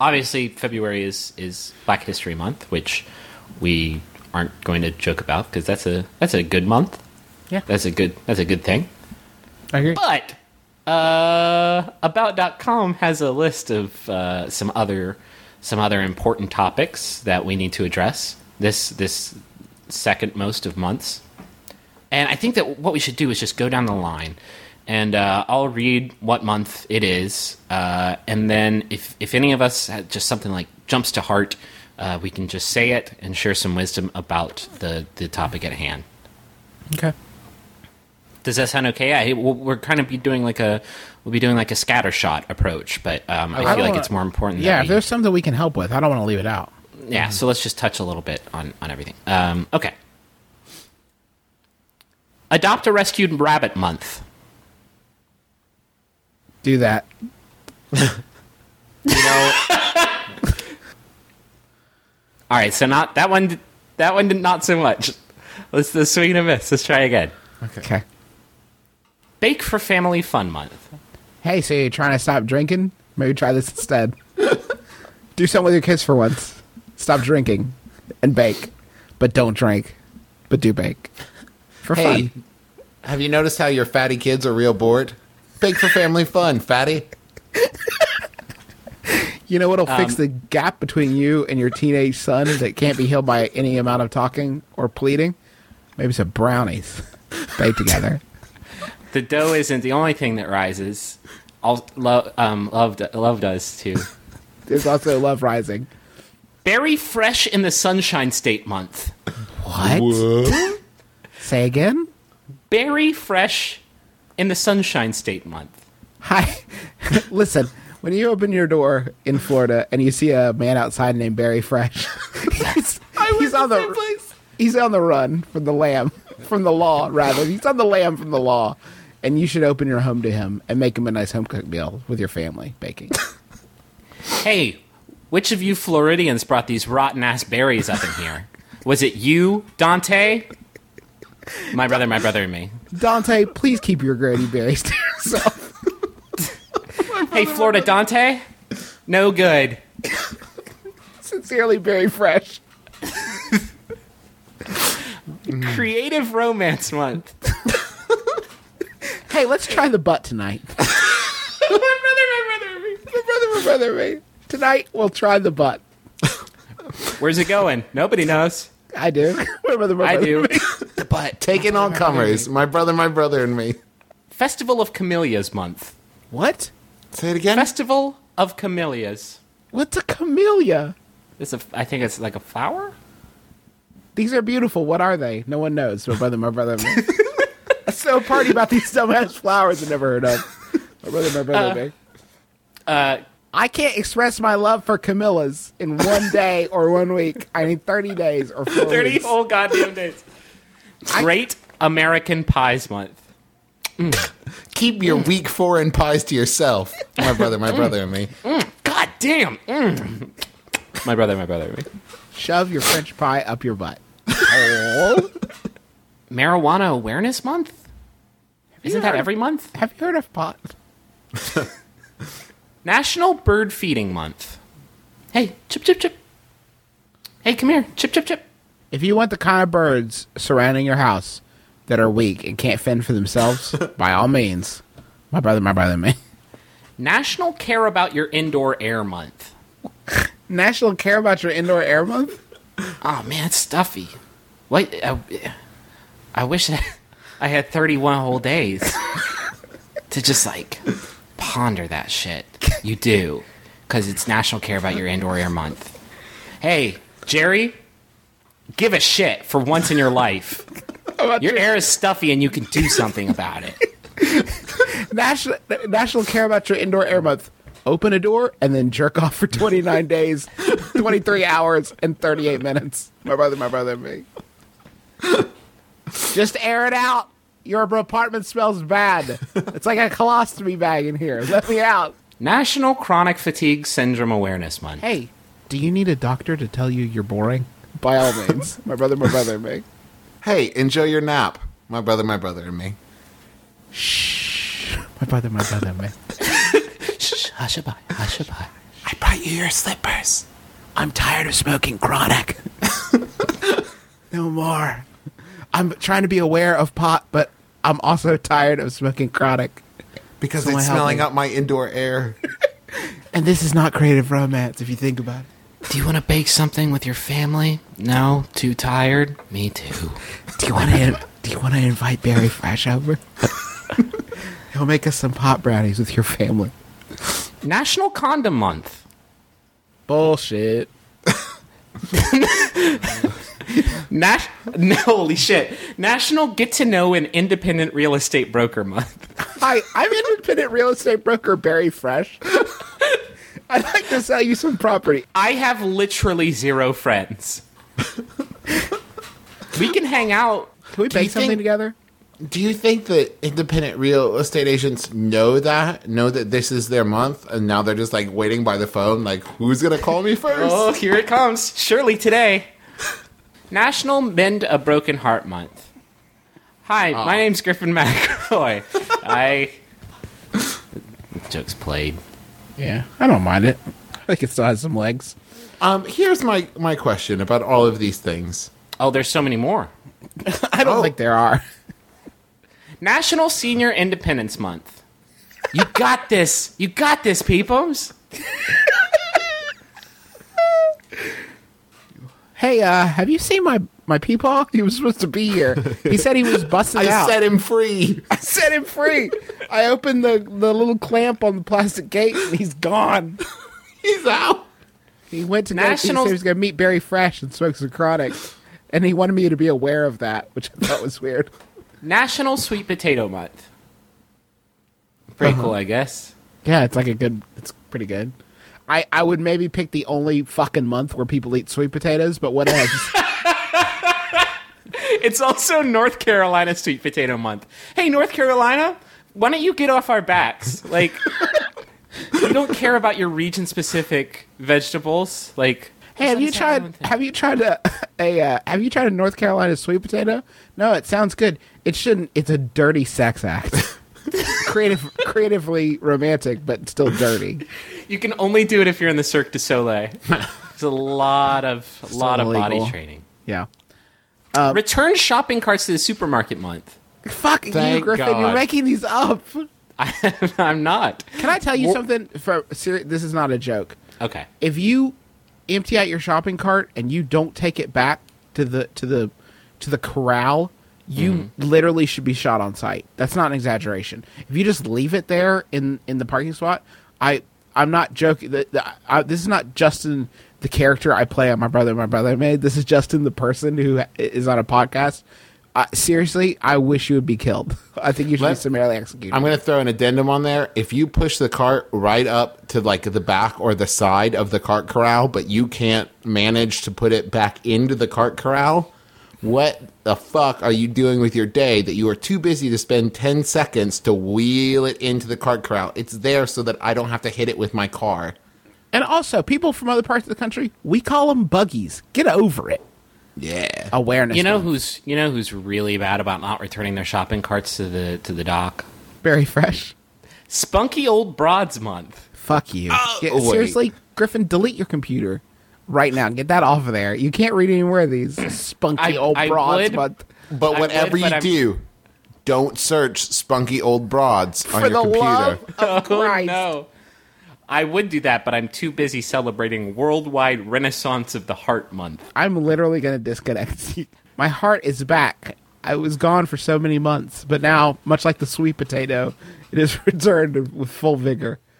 obviously February is is Black History Month, which we aren't going to joke about because that's a that's a good month. Yeah. That's a good that's a good thing. I agree. But uh, about.com has a list of uh, some other some other important topics that we need to address this this second most of months. And I think that what we should do is just go down the line, and uh, I'll read what month it is, uh, and then if if any of us just something like jumps to heart, uh, we can just say it and share some wisdom about the the topic at hand. Okay. Does that sound okay? I, we're kind of be doing like a we'll be doing like a scattershot approach, but um, I, I feel like wanna- it's more important. Yeah, that if there's something we can help with, I don't want to leave it out. yeah. So let's just touch a little bit on on everything. Um, okay. Adopt a rescued rabbit month. Do that. You know, All right, so not that one. That one did not so much. Let's the swing and a miss. Let's try again. Okay. Bake for Family Fun Month. Hey, so you're trying to stop drinking? Maybe try this instead. Do something with your kids for once. Stop drinking and bake, but don't drink, but do bake for hey, fun. have you noticed how your fatty kids are real bored? Bake for family fun, fatty. You know what'll fix Um, the gap between you and your teenage son that can't be healed by any amount of talking or pleading? Maybe some brownies baked together. The dough isn't the only thing that rises. All, love, um, love, love does too. There's also Love Rising. Berry fresh in the Sunshine State month. What? Say again? Berry fresh in the Sunshine State month. Hi. Listen, when you open your door in Florida and you see a man outside named Barry Fresh, he's, he's on the he's on the run from the lamb, from the law rather. He's on the lamb from the law, and you should open your home to him and make him a nice home cooked meal with your family baking. Hey, which of you Floridians brought these rotten ass berries up in here? Was it you, Dante? My brother, my brother, and me. Dante, please keep your grody berries to yourself. Hey, Florida Dante? No good. Sincerely, Barry Fresh. Creative Romance Month. Hey, let's try the butt tonight. my brother, my brother, and me. my brother, my brother, and me. Tonight we'll try the butt. Where's it going? Nobody knows. I do. My brother, my I brother, do. me. The butt. Taking on comers, my brother, my brother, and me. Festival of Camellias Month. What? Say it again. Festival of Camellias. What's a camellia? It's a. I think it's like a flower. These are beautiful. What are they? No one knows. My brother, my brother, and me. Let's a party about these dumbass flowers I never heard of. My brother, my brother, and me. Uh, I can't express my love for camellias in one day or one week. I need 30 days or four thirty weeks. whole goddamn days. Great American Pies Month. Keep your weak foreign pies to yourself, my brother, my brother, and me. God damn. Mm. My brother, my brother, and me. Shove your French pie up your butt. Oh. Marijuana Awareness Month. Isn't that heard every month? Have you heard of pot? National Bird Feeding Month. Hey, chip, chip, chip. Hey, come here. Chip, chip, chip. If you want the kind of birds surrounding your house that are weak and can't fend for themselves, by all means, my brother, my brother, and me. National Care About Your Indoor Air Month. National Care About Your Indoor Air Month? Oh man, it's stuffy. Wait, I, uh, I wish I had 31 whole days to just like ponder that shit. You do, because it's National Care About Your Indoor Air Month. Hey, Jerry, give a shit for once in your life. Your air is stuffy and you can do something about it. National, National Care About Your Indoor Air Month. Open a door and then jerk off for 29 days, 23 hours, and 38 minutes. My brother, my brother, and me. Just air it out. Your apartment smells bad. It's like a colostomy bag in here. Let me out. National Chronic Fatigue Syndrome Awareness Month. Hey, do you need a doctor to tell you you're boring? By all means. My brother, my brother, and me. Hey, enjoy your nap, my brother, my brother, and me. Shh. My brother, my brother, and me. Shh, hush a bye, hush a bye. I brought you your slippers. I'm tired of smoking chronic. no more. I'm trying to be aware of pot, but I'm also tired of smoking chronic. Because Someone it's smelling me. up my indoor air. And this is not creative romance if you think about it. Do you want to bake something with your family? No, too tired. Me too. Do you want to? Do you want to invite Barry Fresh over? He'll make us some pot brownies with your family. National Condom Month. Bullshit. Nas- no, holy shit. National Get to Know an Independent Real Estate Broker Month. Hi, I'm independent real estate broker Barry Fresh. I'd like to sell you some property. I have literally zero friends. we can hang out. Can we Do bake something think- together? Do you think that independent real estate agents know that? Know that this is their month and now they're just like waiting by the phone like who's going to call me first? Oh, here it comes. Surely today. National Mend a Broken Heart Month. Hi, my oh. name's Griffin McElroy. I. Joke's played. Yeah, I don't mind it. I think it still has some legs. Um here's my my question about all of these things. Oh, there's so many more. I don't Oh. think there are. National Senior Independence Month. You got this. You got this, peepums. Hey, uh, have you seen my my peepaw? He was supposed to be here. He said he was busted I out. set him free. I set him free. I opened the the little clamp on the plastic gate, and he's gone. He's out. He went to go, National- he he was going to meet Barry Fresh and smoke some chronic, and he wanted me to be aware of that, which I thought was weird. National Sweet Potato Month. Pretty Uh-huh. cool, I guess. Yeah, it's like a good. It's pretty good. I I would maybe pick the only fucking month where people eat sweet potatoes, but what else? It's also North Carolina Sweet Potato Month. Hey, North Carolina, why don't you get off our backs? Like, we don't care about your region specific vegetables. Like, Hey, have you Just let us have our own tried? thing. Have you tried a, a uh, Have you tried a North Carolina sweet potato? No, it sounds good. It shouldn't. It's a dirty sex act. Creative, creatively romantic, but still dirty. you can only do it if you're in the Cirque du Soleil. There's a lot of a lot of body training. Yeah. Return shopping carts to the supermarket month. Fuck you, Thank Griffin. You're making these up. I, I'm not. Can I tell you something? For seri- this is not a joke. Okay. If you empty out your shopping cart and you don't take it back to the to the to the corral, you Mm-hmm. literally should be shot on sight. That's not an exaggeration. If you just leave it there in in the parking spot, I I'm not joking. The, the, I, this is not Justin the character I play on my brother my brother made. This is Justin the person who is on a podcast. Uh, seriously, I wish you would be killed. I think you should be summarily executed. I'm going to throw an addendum on there. If you push the cart right up to like the back or the side of the cart corral, but you can't manage to put it back into the cart corral, what the fuck are you doing with your day that you are too busy to spend 10 seconds to wheel it into the cart corral? It's there so that I don't have to hit it with my car. And also, people from other parts of the country, we call them buggies. Get over it. Yeah. Awareness. You know month. who's you know who's really bad about not returning their shopping carts to the to the dock? Barry Fresh. Spunky old broads month. Fuck you. Oh, Get- seriously, Griffin, delete your computer right now. Get that off of there. You can't read any more of these spunky I- old I broads. would, But But I whatever would, but you I'm- do, don't search spunky old broads on for your the computer. love of Christ, Oh no. I would do that, but I'm too busy celebrating Worldwide Renaissance of the Heart Month. I'm literally going to disconnect. My heart is back. I was gone for so many months, but now, much like the sweet potato, it is returned with full vigor.